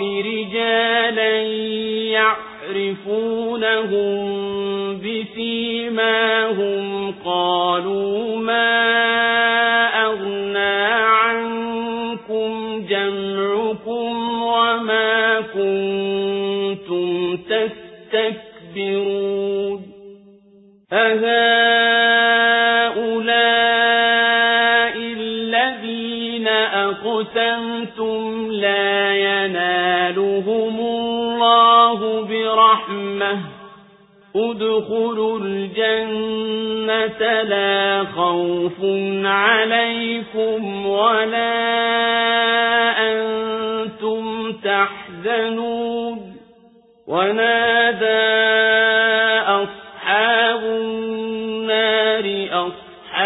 رجالا يعرفونهم بسيماهم قالوا ما أغنى عنكم جمعكم وما كنتم تستكبرون أهؤلاء أقسمتم لا ينالهم الله برحمة. ادخلوا الجنة لا خوف عليكم ولا أنتم تحزنون. ونادى